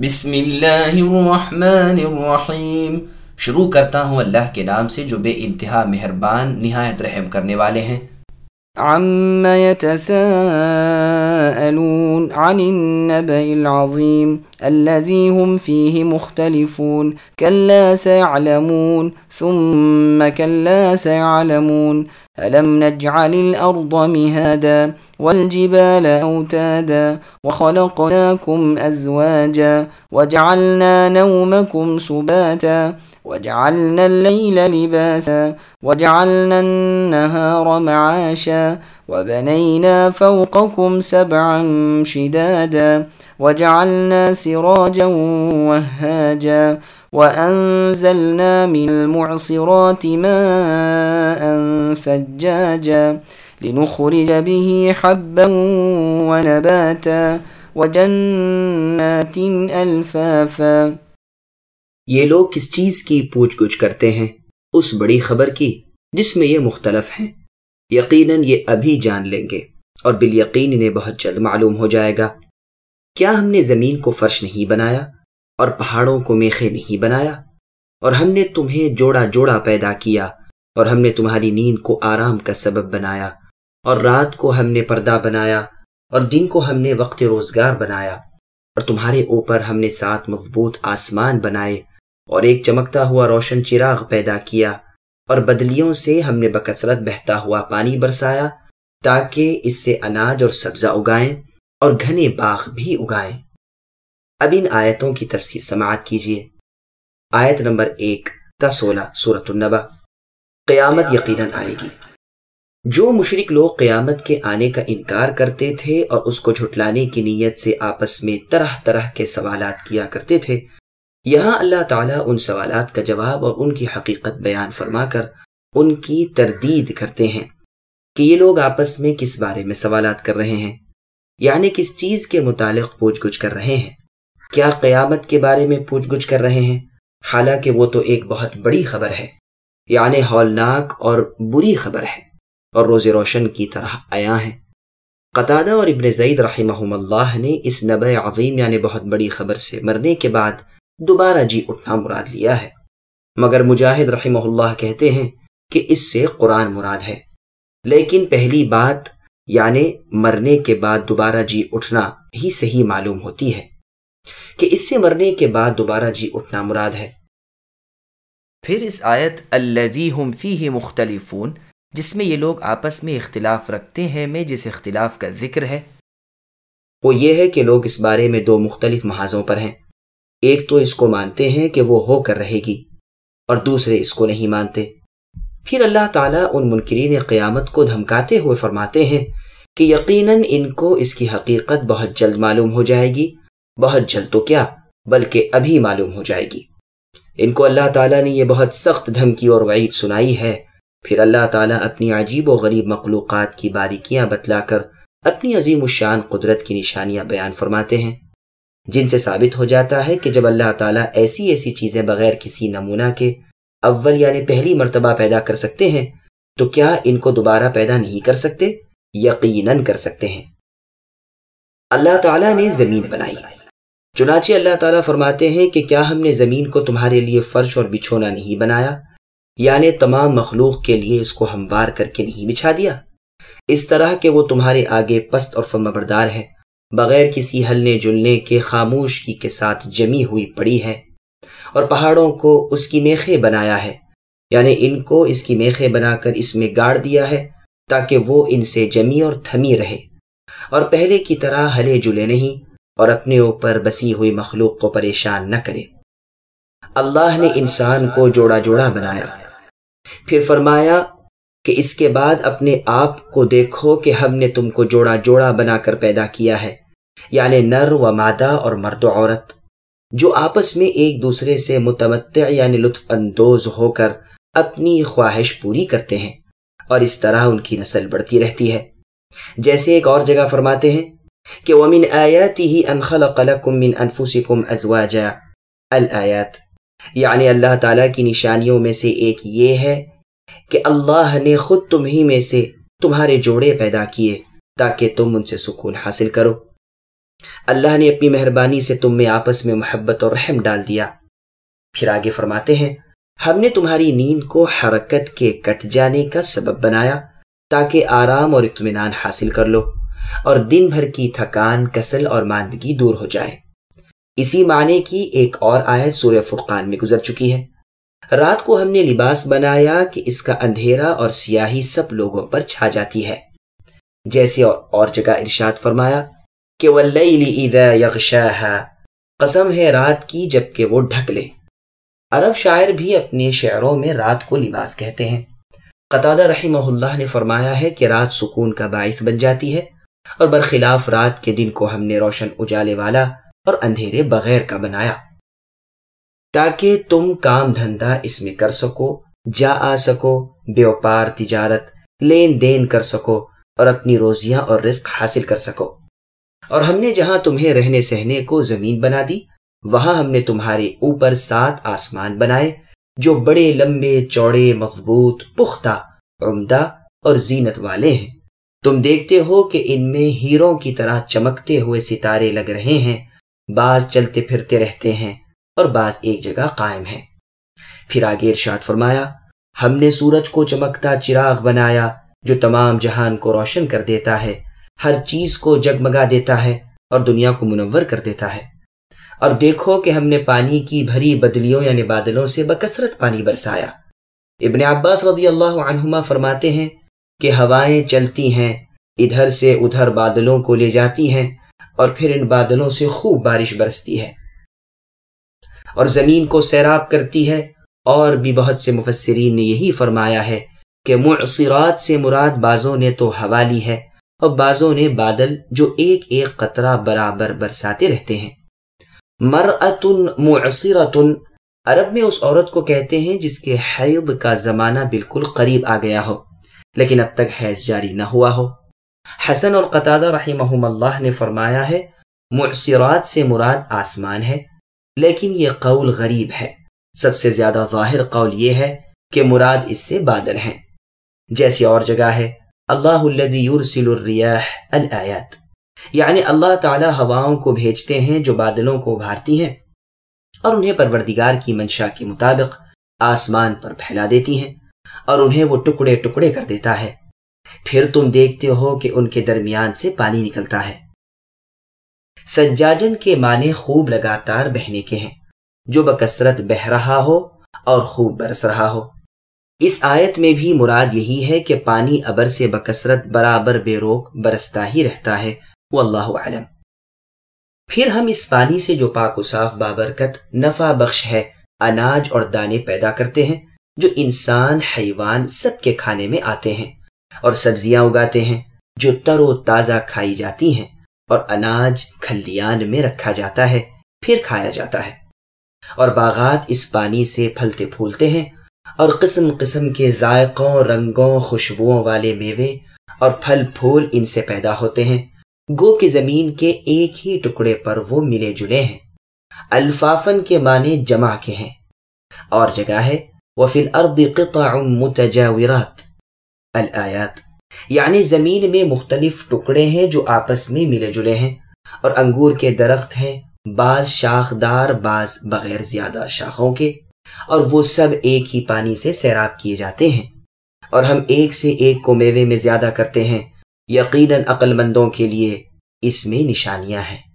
بسم اللہ الرحمن الرحیم شروع کرتا ہوں اللہ کے نام سے جو بے انتہا مہربان، نہایت رحم کرنے والے ہیں۔ عم يتساءلون عن النبأ العظيم الذي هم فيه مختلفون كلا سيعلمون ثم كلا سيعلمون ألم نجعل الأرض مهادا والجبال أوتادا وخلقناكم أزواجا وجعلنا نومكم سباتا وجعلنا الليل لباسا وجعلنا النهار معاشا وبنينا فوقكم سبعا شدادا وجعلنا سراجا وهاجا وأنزلنا من المعصرات ماء ثجاجا لنخرج به حبا ونباتا وجنات ألفافا یہ لوگ کس چیز کی پوچھ گچھ کرتے ہیں؟ اس بڑی خبر کی جس میں یہ مختلف ہیں۔ یقیناً یہ ابھی جان لیں گے اور بالیقین انہیں بہت جلد معلوم ہو جائے گا۔ کیا ہم نے زمین کو فرش نہیں بنایا اور پہاڑوں کو میخے نہیں بنایا؟ اور ہم نے تمہیں جوڑا جوڑا پیدا کیا اور ہم نے تمہاری نیند کو آرام کا سبب بنایا اور رات کو ہم نے پردہ بنایا اور دن کو ہم نے وقت روزگار بنایا اور تمہارے اوپر ہم نے سات مضبوط آسمان بنائے اور ایک چمکتا ہوا روشن چراغ پیدا کیا۔ اور بدلیوں سے ہم نے بکثرت بہتا ہوا پانی برسایا تاکہ اس سے اناج اور سبزہ اگائیں اور گھنے باغ بھی اگائیں۔ اب ان آیتوں کی تفصیل سماعت کیجیے۔ آیت نمبر ایک تا سولہ صورت النبا۔ قیامت یقیناً آئے گی۔ جو مشرق لوگ قیامت کے آنے کا انکار کرتے تھے اور اس کو جھٹلانے کی نیت سے آپس میں طرح طرح کے سوالات کیا کرتے تھے یہاں اللہ تعالیٰ ان سوالات کا جواب اور ان کی حقیقت بیان فرما کر ان کی تردید کرتے ہیں کہ یہ لوگ آپس میں کس بارے میں سوالات کر رہے ہیں یعنی کس چیز کے متعلق پوچھ گچھ کر رہے ہیں۔ کیا قیامت کے بارے میں پوچھ گچھ کر رہے ہیں؟ حالانکہ وہ تو ایک بہت بڑی خبر ہے یعنی ہولناک اور بری خبر ہے اور روز روشن کی طرح آیا ہے۔ قطادہ اور ابن زید رحمہ اللہ نے اس نبع عظیم یعنی بہت بڑی خبر سے مرنے کے بعد دوبارہ جی اٹھنا مراد لیا ہے۔ مگر مجاہد رحمہ اللہ کہتے ہیں کہ اس سے قرآن مراد ہے۔ لیکن پہلی بات یعنی مرنے کے بعد دوبارہ جی اٹھنا ہی صحیح معلوم ہوتی ہے۔ کہ اس سے مرنے کے بعد دوبارہ جی اٹھنا مراد ہے۔ پھر اس آیت الذی ہم فیہ مختلفون، جس میں یہ لوگ آپس میں اختلاف رکھتے ہیں، میں جس اختلاف کا ذکر ہے۔ وہ یہ ہے کہ لوگ اس بارے میں دو مختلف محاذوں پر ہیں۔ ایک تو اس کو مانتے ہیں کہ وہ ہو کر رہے گی اور دوسرے اس کو نہیں مانتے۔ پھر اللہ تعالیٰ ان منکرین قیامت کو دھمکاتے ہوئے فرماتے ہیں کہ یقیناً ان کو اس کی حقیقت بہت جلد معلوم ہو جائے گی۔ بہت جلد تو کیا، بلکہ ابھی معلوم ہو جائے گی۔ ان کو اللہ تعالیٰ نے یہ بہت سخت دھمکی اور وعید سنائی ہے۔ پھر اللہ تعالیٰ اپنی عجیب و غریب مخلوقات کی باریکیاں بتلا کر اپنی عظیم الشان قدرت کی نشانیاں بیان فرماتے ہیں۔ جن سے ثابت ہو جاتا ہے کہ جب اللہ تعالیٰ ایسی ایسی چیزیں بغیر کسی نمونہ کے اول یعنی پہلی مرتبہ پیدا کر سکتے ہیں، تو کیا ان کو دوبارہ پیدا نہیں کر سکتے؟ یقیناً کر سکتے ہیں۔ اللہ تعالیٰ نے زمین بنائی۔ چنانچہ اللہ تعالیٰ فرماتے ہیں کہ کیا ہم نے زمین کو تمہارے لیے فرش اور بچھونا نہیں بنایا؟ یعنی تمام مخلوق کے لیے اس کو ہموار کر کے نہیں بچھا دیا؟ اس طرح کہ وہ تمہارے آگے پست اور فمبردار ہے بغیر کسی ہلنے جلنے کے خاموشی کے ساتھ جمی ہوئی پڑی ہے اور پہاڑوں کو اس کی میخے بنایا ہے یعنی ان کو اس کی میخے بنا کر اس میں گاڑ دیا ہے تاکہ وہ ان سے جمی اور تھمی رہے۔ اور پہلے کی طرح ہلے جلے نہیں اور اپنے اوپر بسی ہوئی مخلوق کو پریشان نہ کرے۔ اللہ نے انسان کو جوڑا جوڑا بنایا۔ پھر فرمایا کہ اس کے بعد اپنے آپ کو دیکھو کہ ہم نے تم کو جوڑا جوڑا بنا کر پیدا کیا ہے یعنی نر و مادہ اور مرد و عورت۔ جو آپس میں ایک دوسرے سے متمتع یعنی لطف اندوز ہو کر اپنی خواہش پوری کرتے ہیں، اور اس طرح ان کی نسل بڑھتی رہتی ہے۔ جیسے ایک اور جگہ فرماتے ہیں کہ ومن آیاتی ان خلق لکم من انفسکم ازواجا الآیات یعنی اللہ تعالیٰ کی نشانیوں میں سے ایک یہ ہے کہ اللہ نے خود تمہیں میں سے تمہارے جوڑے پیدا کیے تاکہ تم ان سے سکون حاصل کرو۔ اللہ نے اپنی مہربانی سے تم میں آپس میں محبت اور رحم ڈال دیا۔ پھر آگے فرماتے ہیں، ہم نے تمہاری نیند کو حرکت کے کٹ جانے کا سبب بنایا تاکہ آرام اور اطمینان حاصل کر لو اور دن بھر کی تھکان، کسل اور ماندگی دور ہو جائے۔ اسی معنی کی ایک اور آیت سورہ فرقان میں گزر چکی ہے۔ رات کو ہم نے لباس بنایا کہ اس کا اندھیرا اور سیاہی سب لوگوں پر چھا جاتی ہے۔ جیسے اور اور جگہ ارشاد فرمایا کہ قسم ہے رات کی جبکہ وہ ڈھک لے۔ عرب شاعر بھی اپنے شعروں میں رات کو لباس کہتے ہیں۔ قطادہ رحمہ اللہ نے فرمایا ہے کہ رات سکون کا باعث بن جاتی ہے اور برخلاف رات کے دن کو ہم نے روشن اجالے والا اور اندھیرے بغیر کا بنایا۔ تاکہ تم کام دھندا اس میں کر سکو، جا آ سکو، بیوپار تجارت، لین دین کر سکو اور اپنی روزیاں اور رزق حاصل کر سکو۔ اور ہم نے جہاں تمہیں رہنے سہنے کو زمین بنا دی، وہاں ہم نے تمہارے اوپر سات آسمان بنائے، جو بڑے، لمبے، چوڑے، مضبوط، پختہ، عمدہ اور زینت والے ہیں۔ تم دیکھتے ہو کہ ان میں ہیروں کی طرح چمکتے ہوئے ستارے لگ رہے ہیں بعض چلتے پھرتے رہتے ہیں۔ اور بعض ایک جگہ قائم ہیں پھر آگے ارشاد فرمایا، ہم نے سورج کو چمکتا چراغ بنایا جو تمام جہان کو روشن کر دیتا ہے، ہر چیز کو جگمگا دیتا ہے اور دنیا کو منور کر دیتا ہے۔ اور دیکھو کہ ہم نے پانی کی بھری بدلیوں یعنی بادلوں سے بکثرت پانی برسایا۔ ابن عباس رضی اللہ عنہما فرماتے ہیں کہ ہوائیں چلتی ہیں، ادھر سے ادھر بادلوں کو لے جاتی ہیں اور پھر ان بادلوں سے خوب بارش برستی ہے۔ اور زمین کو سیراب کرتی ہے۔ اور بھی بہت سے مفسرین نے یہی فرمایا ہے کہ معصرات سے مراد بازوں نے تو ہوا لی ہے۔ اور بازوں نے بادل جو ایک ایک قطرہ برابر برساتے رہتے ہیں۔ مرعتن معصرتن۔ عرب میں اس عورت کو کہتے ہیں جس کے حیض کا زمانہ بالکل قریب آ گیا ہو، لیکن اب تک حیض جاری نہ ہوا ہو۔ حسن اور قطادہ رحمہم اللہ نے فرمایا ہے، معصرات سے مراد آسمان ہے۔ لیکن یہ قول غریب ہے۔ سب سے زیادہ ظاہر قول یہ ہے کہ مراد اس سے بادل ہیں۔ جیسی اور جگہ ہے۔ اللہ الذي يرسل الرياح الآیات۔ یعنی اللہ تعالی ہواؤں کو بھیجتے ہیں جو بادلوں کو ابھارتی ہیں اور انہیں پروردگار کی منشا کے مطابق آسمان پر پھیلا دیتی ہیں اور انہیں وہ ٹکڑے ٹکڑے کر دیتا ہے۔ پھر تم دیکھتے ہو کہ ان کے درمیان سے پانی نکلتا ہے۔ سجاجن کے معنی خوب لگاتار بہنے کے ہیں، جو بکثرت بہ رہا ہو اور خوب برس رہا ہو۔ اس آیت میں بھی مراد یہی ہے کہ پانی ابر سے بکثرت برابر بے روک برستا ہی رہتا ہے۔ وہ اللہ عالم پھر ہم اس پانی سے جو پاک و صاف بابرکت، نفع بخش ہے، اناج اور دانے پیدا کرتے ہیں، جو انسان، حیوان سب کے کھانے میں آتے ہیں اور سبزیاں اگاتے ہیں، جو تر و تازہ کھائی جاتی ہیں۔ اور اناج کھلیان میں رکھا جاتا ہے، پھر کھایا جاتا ہے۔ اور باغات اس پانی سے پھلتے پھولتے ہیں اور قسم قسم کے ذائقوں، رنگوں، خوشبوؤں والے میوے اور پھل پھول ان سے پیدا ہوتے ہیں۔ گو کی زمین کے ایک ہی ٹکڑے پر وہ ملے جلے ہیں۔ الفافن کے معنی جمع کے ہیں۔ اور جگہ ہے وہ فی الارض قطع متجاورات۔ الآیات۔ یعنی زمین میں مختلف ٹکڑے ہیں جو آپس میں ملے جلے ہیں اور انگور کے درخت ہیں، بعض شاخدار، بعض بغیر زیادہ شاخوں کے، اور وہ سب ایک ہی پانی سے سیراب کیے جاتے ہیں۔ اور ہم ایک سے ایک کو میوے میں زیادہ کرتے ہیں، یقیناً عقل مندوں کے لیے اس میں نشانیاں ہیں۔